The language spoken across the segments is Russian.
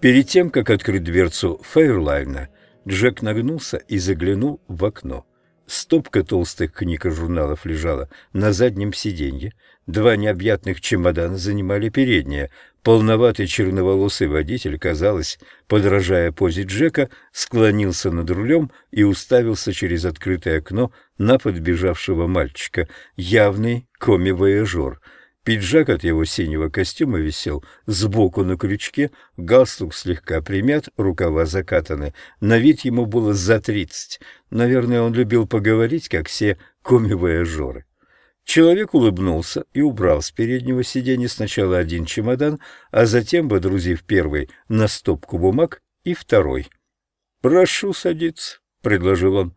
Перед тем, как открыть дверцу Фейрлайна, Джек нагнулся и заглянул в окно. Стопка толстых книг и журналов лежала на заднем сиденье. Два необъятных чемодана занимали переднее. Полноватый черноволосый водитель, казалось, подражая позе Джека, склонился над рулем и уставился через открытое окно на подбежавшего мальчика. Явный коми-вояжер — Пиджак от его синего костюма висел сбоку на крючке, галстук слегка примят, рукава закатаны. На вид ему было за тридцать. Наверное, он любил поговорить, как все коми-вояжеры. Человек улыбнулся и убрал с переднего сиденья сначала один чемодан, а затем, водрузив первый на стопку бумаг, и второй. «Прошу садиться», — предложил он.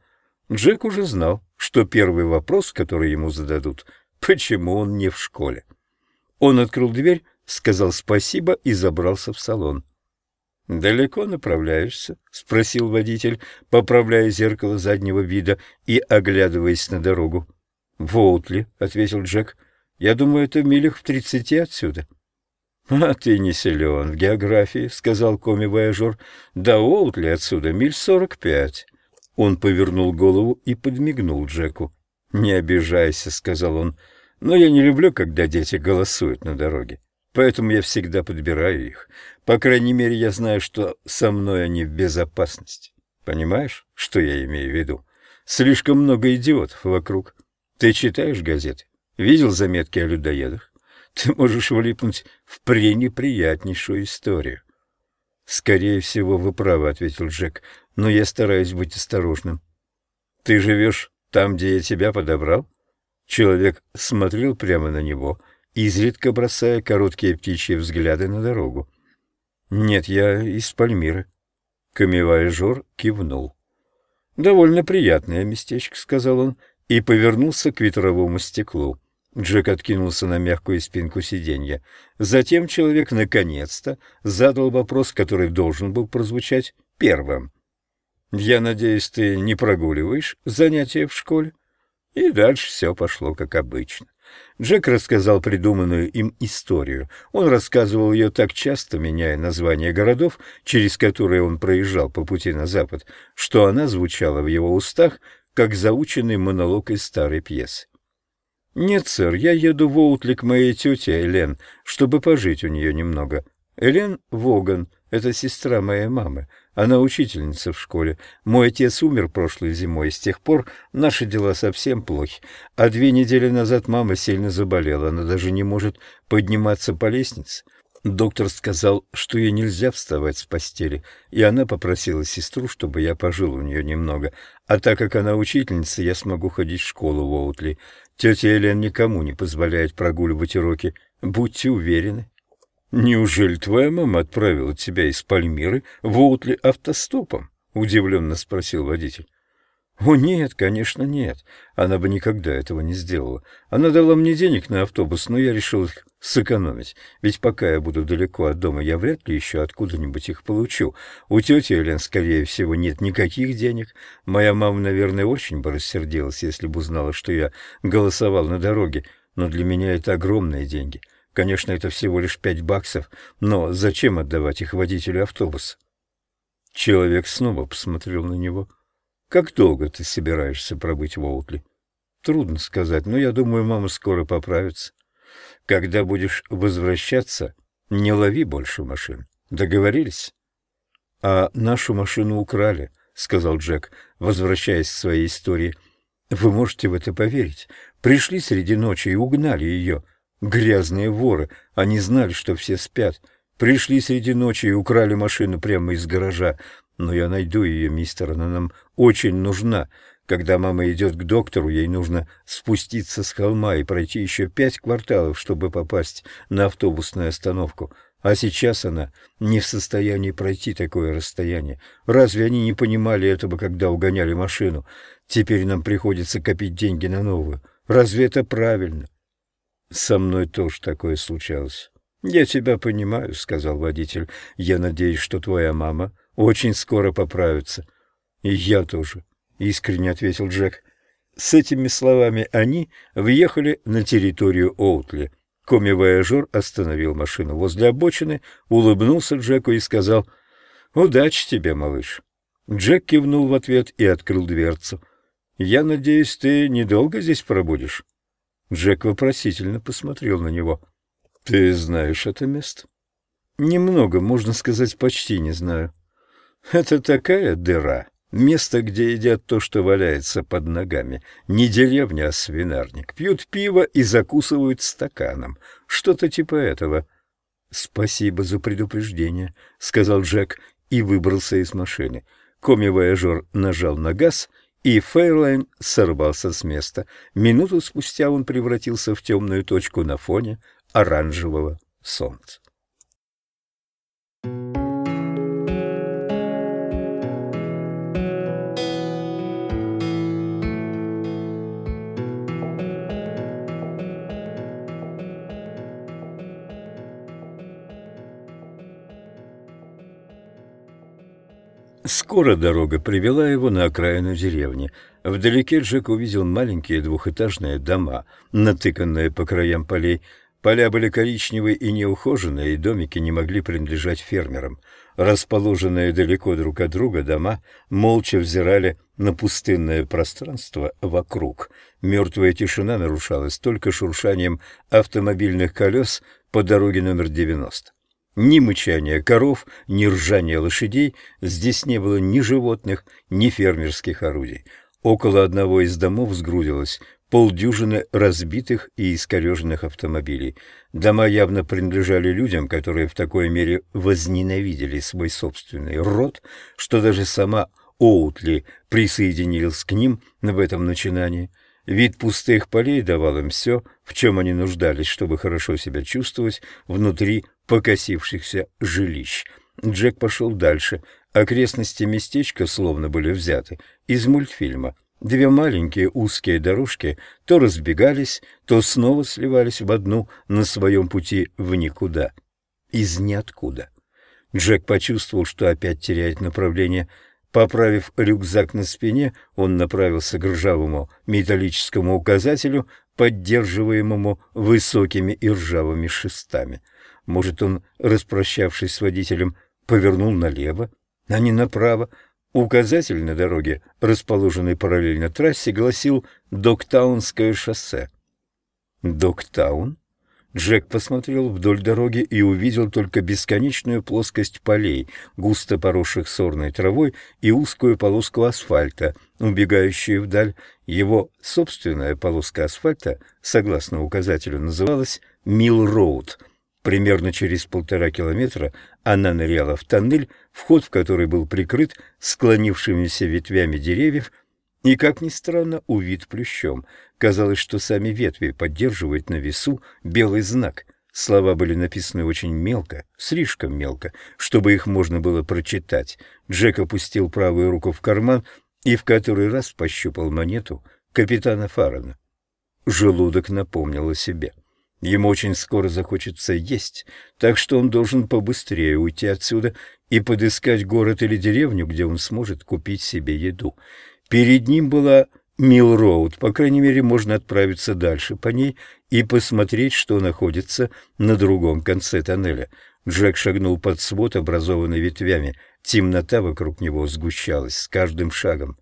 Джек уже знал, что первый вопрос, который ему зададут, почему он не в школе. Он открыл дверь, сказал спасибо и забрался в салон. «Далеко направляешься?» — спросил водитель, поправляя зеркало заднего вида и оглядываясь на дорогу. «В Оутли», — ответил Джек. «Я думаю, это милях в тридцати отсюда». «А ты не силен в географии», — сказал коми-вояжер. «До Оутли отсюда миль сорок пять». Он повернул голову и подмигнул Джеку. «Не обижайся», — сказал он. Но я не люблю, когда дети голосуют на дороге. Поэтому я всегда подбираю их. По крайней мере, я знаю, что со мной они в безопасности. Понимаешь, что я имею в виду? Слишком много идиотов вокруг. Ты читаешь газеты? Видел заметки о людоедах? Ты можешь влипнуть в пренеприятнейшую историю. «Скорее всего, вы правы», — ответил Джек, — «но я стараюсь быть осторожным». «Ты живешь там, где я тебя подобрал?» Человек смотрел прямо на него, изредка бросая короткие птичьи взгляды на дорогу. «Нет, я из Пальмиры». Камевай-жор кивнул. «Довольно приятное местечко», — сказал он, и повернулся к ветровому стеклу. Джек откинулся на мягкую спинку сиденья. Затем человек наконец-то задал вопрос, который должен был прозвучать первым. «Я надеюсь, ты не прогуливаешь занятия в школе?» И дальше все пошло как обычно. Джек рассказал придуманную им историю. Он рассказывал ее так часто, меняя названия городов, через которые он проезжал по пути на запад, что она звучала в его устах, как заученный монолог из старой пьесы. «Нет, сэр, я еду в Оутли к моей тете Элен, чтобы пожить у нее немного. Элен Воган — это сестра моей мамы. Она учительница в школе. Мой отец умер прошлой зимой, и с тех пор наши дела совсем плохи. А две недели назад мама сильно заболела, она даже не может подниматься по лестнице. Доктор сказал, что ей нельзя вставать с постели, и она попросила сестру, чтобы я пожил у нее немного. А так как она учительница, я смогу ходить в школу в Оутли. Тетя Элен никому не позволяет прогуливать уроки. Будьте уверены. «Неужели твоя мама отправила тебя из Пальмиры в Оутли автостопом?» — удивленно спросил водитель. «О, нет, конечно, нет. Она бы никогда этого не сделала. Она дала мне денег на автобус, но я решил их сэкономить. Ведь пока я буду далеко от дома, я вряд ли еще откуда-нибудь их получу. У тети Элен, скорее всего, нет никаких денег. Моя мама, наверное, очень бы рассердилась, если бы узнала, что я голосовал на дороге. Но для меня это огромные деньги. Конечно, это всего лишь пять баксов, но зачем отдавать их водителю автобуса? Человек снова посмотрел на него. «Как долго ты собираешься пробыть в Оутли?» «Трудно сказать, но я думаю, мама скоро поправится. Когда будешь возвращаться, не лови больше машин. Договорились?» «А нашу машину украли», — сказал Джек, возвращаясь к своей истории. «Вы можете в это поверить? Пришли среди ночи и угнали ее. Грязные воры, они знали, что все спят. Пришли среди ночи и украли машину прямо из гаража. Но я найду ее, мистер, она нам очень нужна. Когда мама идет к доктору, ей нужно спуститься с холма и пройти еще пять кварталов, чтобы попасть на автобусную остановку. А сейчас она не в состоянии пройти такое расстояние. Разве они не понимали этого, когда угоняли машину? Теперь нам приходится копить деньги на новую. Разве это правильно? Со мной тоже такое случалось. Я тебя понимаю, сказал водитель. Я надеюсь, что твоя мама очень скоро поправится. И я тоже, искренне ответил Джек. С этими словами они въехали на территорию Оутли. Коми-вояжер остановил машину возле обочины, улыбнулся Джеку и сказал «Удачи тебе, малыш». Джек кивнул в ответ и открыл дверцу. «Я надеюсь, ты недолго здесь пробудешь?» Джек вопросительно посмотрел на него. «Ты знаешь это место?» «Немного, можно сказать, почти не знаю». «Это такая дыра, место, где едят то, что валяется под ногами. Не деревня, а свинарник. Пьют пиво и закусывают стаканом. Что-то типа этого». «Спасибо за предупреждение», — сказал Джек и выбрался из машины. Коми-вояжер нажал на газ — и Фейрлайн сорвался с места. Минуту спустя он превратился в темную точку на фоне оранжевого солнца. Скоро дорога привела его на окраину деревни. Вдалеке Джек увидел маленькие двухэтажные дома, натыканные по краям полей. Поля были коричневые и неухоженные, и домики не могли принадлежать фермерам. Расположенные далеко друг от друга дома молча взирали на пустынное пространство вокруг. Мертвая тишина нарушалась только шуршанием автомобильных колес по дороге номер 90. Ни мычания коров, ни ржания лошадей, здесь не было ни животных, ни фермерских орудий. Около одного из домов сгрудилось полдюжины разбитых и искореженных автомобилей. Дома явно принадлежали людям, которые в такой мере возненавидели свой собственный род, что даже сама Оутли присоединилась к ним в этом начинании. Вид пустых полей давал им все, в чем они нуждались, чтобы хорошо себя чувствовать внутри покосившихся жилищ. Джек пошел дальше. Окрестности местечка словно были взяты из мультфильма. Две маленькие узкие дорожки то разбегались, то снова сливались в одну на своем пути в никуда. Из ниоткуда. Джек почувствовал, что опять теряет направление. Поправив рюкзак на спине, он направился к ржавому металлическому указателю, поддерживаемому высокими и ржавыми шестами. Может, он, распрощавшись с водителем, повернул налево, а не направо. Указатель на дороге, расположенный параллельно трассе, гласил «Доктаунское шоссе». «Доктаун?» Джек посмотрел вдоль дороги и увидел только бесконечную плоскость полей, густо поросших сорной травой, и узкую полоску асфальта, убегающую вдаль. Его собственная полоска асфальта, согласно указателю, называлась «Милл-Роуд», Примерно через полтора километра она ныряла в тоннель, вход в который был прикрыт склонившимися ветвями деревьев и, как ни странно, увид плющом. Казалось, что сами ветви поддерживают на весу белый знак. Слова были написаны очень мелко, слишком мелко, чтобы их можно было прочитать. Джек опустил правую руку в карман и в который раз пощупал монету капитана Фарана. Желудок напомнил о себе. Ему очень скоро захочется есть, так что он должен побыстрее уйти отсюда и подыскать город или деревню, где он сможет купить себе еду. Перед ним была Милл-Роуд, по крайней мере, можно отправиться дальше по ней и посмотреть, что находится на другом конце тоннеля. Джек шагнул под свод, образованный ветвями. Темнота вокруг него сгущалась с каждым шагом.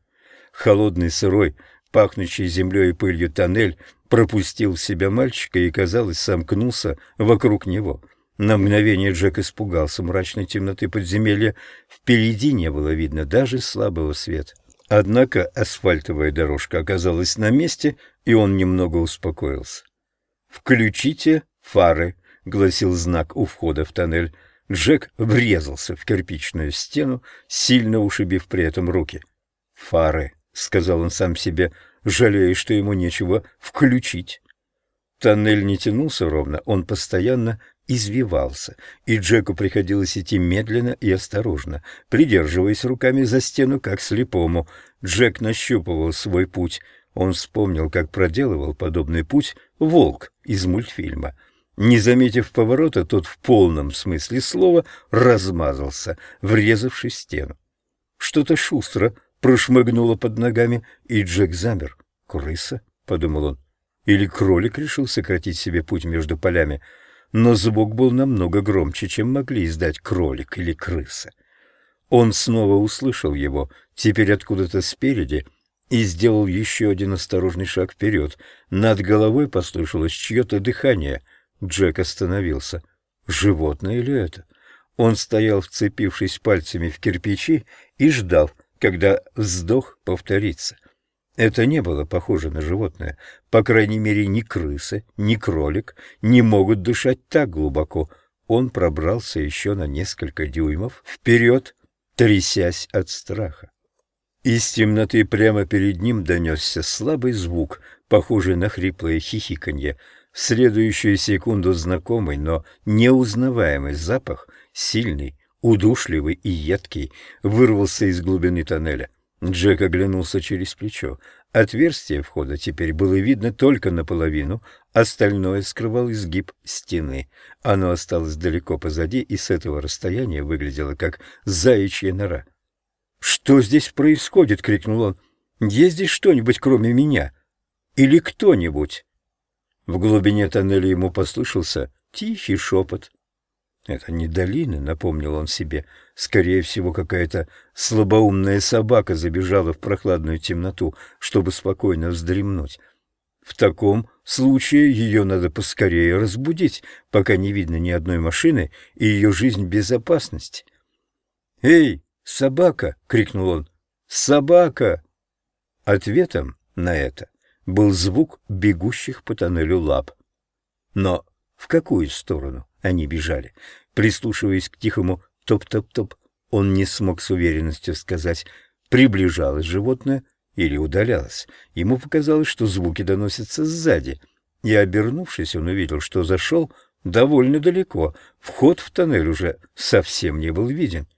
Холодный, сырой, пахнущий землей и пылью тоннель пропустил в себя мальчика и, казалось, сомкнулся вокруг него. На мгновение Джек испугался мрачной темноты подземелья. Впереди не было видно даже слабого света. Однако асфальтовая дорожка оказалась на месте, и он немного успокоился. «Включите фары», — гласил знак у входа в тоннель. Джек врезался в кирпичную стену, сильно ушибив при этом руки. «Фары», — сказал он сам себе, — жалея, что ему нечего включить. Тоннель не тянулся ровно, он постоянно извивался, и Джеку приходилось идти медленно и осторожно, придерживаясь руками за стену, как слепому. Джек нащупывал свой путь. Он вспомнил, как проделывал подобный путь волк из мультфильма. Не заметив поворота, тот в полном смысле слова размазался, врезавшись в стену. Что-то шустро прошмыгнуло под ногами, и Джек замер. «Крыса?» — подумал он. Или кролик решил сократить себе путь между полями, но звук был намного громче, чем могли издать кролик или крыса. Он снова услышал его, теперь откуда-то спереди, и сделал еще один осторожный шаг вперед. Над головой послышалось чье-то дыхание. Джек остановился. Животное ли это? Он стоял, вцепившись пальцами в кирпичи, и ждал, когда вздох повторится. Это не было похоже на животное. По крайней мере, ни крыса, ни кролик не могут дышать так глубоко. Он пробрался еще на несколько дюймов вперед, трясясь от страха. Из темноты прямо перед ним донесся слабый звук, похожий на хриплое хихиканье. В следующую секунду знакомый, но неузнаваемый запах, сильный, удушливый и едкий, вырвался из глубины тоннеля. Джек оглянулся через плечо. Отверстие входа теперь было видно только наполовину, остальное скрывал изгиб стены. Оно осталось далеко позади, и с этого расстояния выглядело как заячья нора. «Что здесь происходит?» — крикнул он. «Есть здесь что-нибудь, кроме меня? Или кто-нибудь?» В глубине тоннеля ему послышался тихий шепот. «Это не долина», — напомнил он себе. «Скорее всего, какая-то слабоумная собака забежала в прохладную темноту, чтобы спокойно вздремнуть. В таком случае ее надо поскорее разбудить, пока не видно ни одной машины, и ее жизнь в безопасности». «Эй, собака!» — крикнул он. «Собака!» Ответом на это был звук бегущих по тоннелю лап. Но в какую сторону они бежали? Прислушиваясь к тихому топ-топ-топ, он не смог с уверенностью сказать, приближалось животное или удалялось. Ему показалось, что звуки доносятся сзади. И, обернувшись, он увидел, что зашел довольно далеко. Вход в тоннель уже совсем не был виден.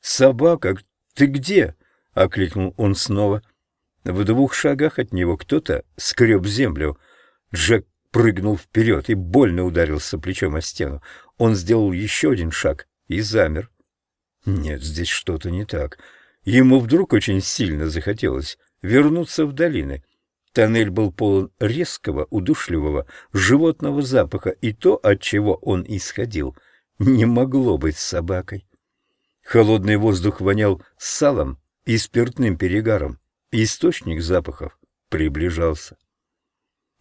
«Собака, ты где?» — окликнул он снова. В двух шагах от него кто-то скреб землю. Джек прыгнул вперед и больно ударился плечом о стену. Он сделал еще один шаг и замер. Нет, здесь что-то не так. Ему вдруг очень сильно захотелось вернуться в долины. Тоннель был полон резкого, удушливого животного запаха, и то, от чего он исходил, не могло быть собакой. Холодный воздух вонял салом и спиртным перегаром. Источник запахов приближался.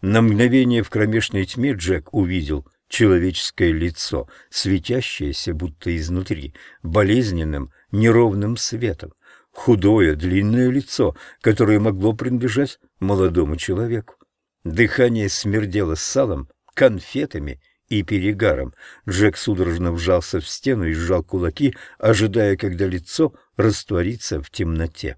На мгновение в кромешной тьме Джек увидел человеческое лицо, светящееся будто изнутри, болезненным, неровным светом. Худое, длинное лицо, которое могло принадлежать молодому человеку. Дыхание смердело салом, конфетами и перегаром. Джек судорожно вжался в стену и сжал кулаки, ожидая, когда лицо растворится в темноте.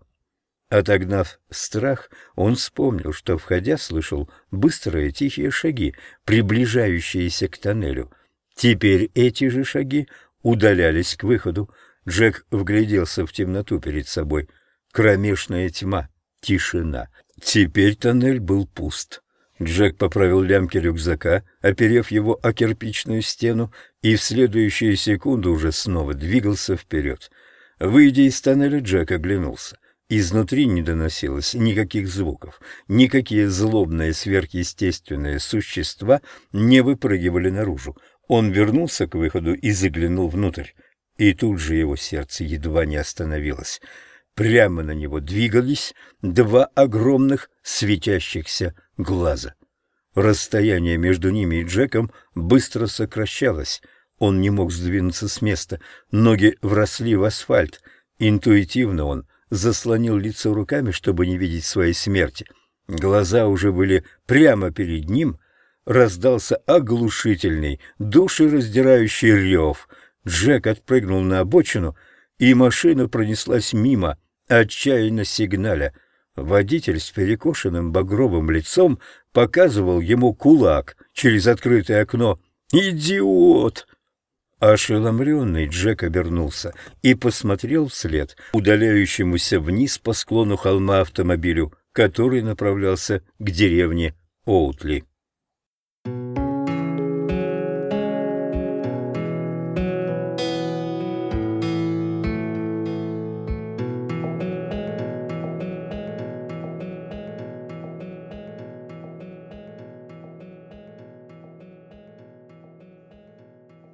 Отогнав страх, он вспомнил, что, входя, слышал быстрые тихие шаги, приближающиеся к тоннелю. Теперь эти же шаги удалялись к выходу. Джек вгляделся в темноту перед собой. Кромешная тьма, тишина. Теперь тоннель был пуст. Джек поправил лямки рюкзака, оперев его о кирпичную стену, и в следующую секунду уже снова двигался вперед. Выйдя из тоннеля, Джек оглянулся. Изнутри не доносилось никаких звуков, никакие злобные сверхъестественные существа не выпрыгивали наружу. Он вернулся к выходу и заглянул внутрь, и тут же его сердце едва не остановилось. Прямо на него двигались два огромных светящихся глаза. Расстояние между ними и Джеком быстро сокращалось. Он не мог сдвинуться с места, ноги вросли в асфальт. Интуитивно он заслонил лицо руками, чтобы не видеть своей смерти. Глаза уже были прямо перед ним. Раздался оглушительный, душераздирающий рев. Джек отпрыгнул на обочину, и машина пронеслась мимо, отчаянно сигналя. Водитель с перекошенным багровым лицом показывал ему кулак через открытое окно. «Идиот!» Ошеломленный Джек обернулся и посмотрел вслед удаляющемуся вниз по склону холма автомобилю, который направлялся к деревне Оутли.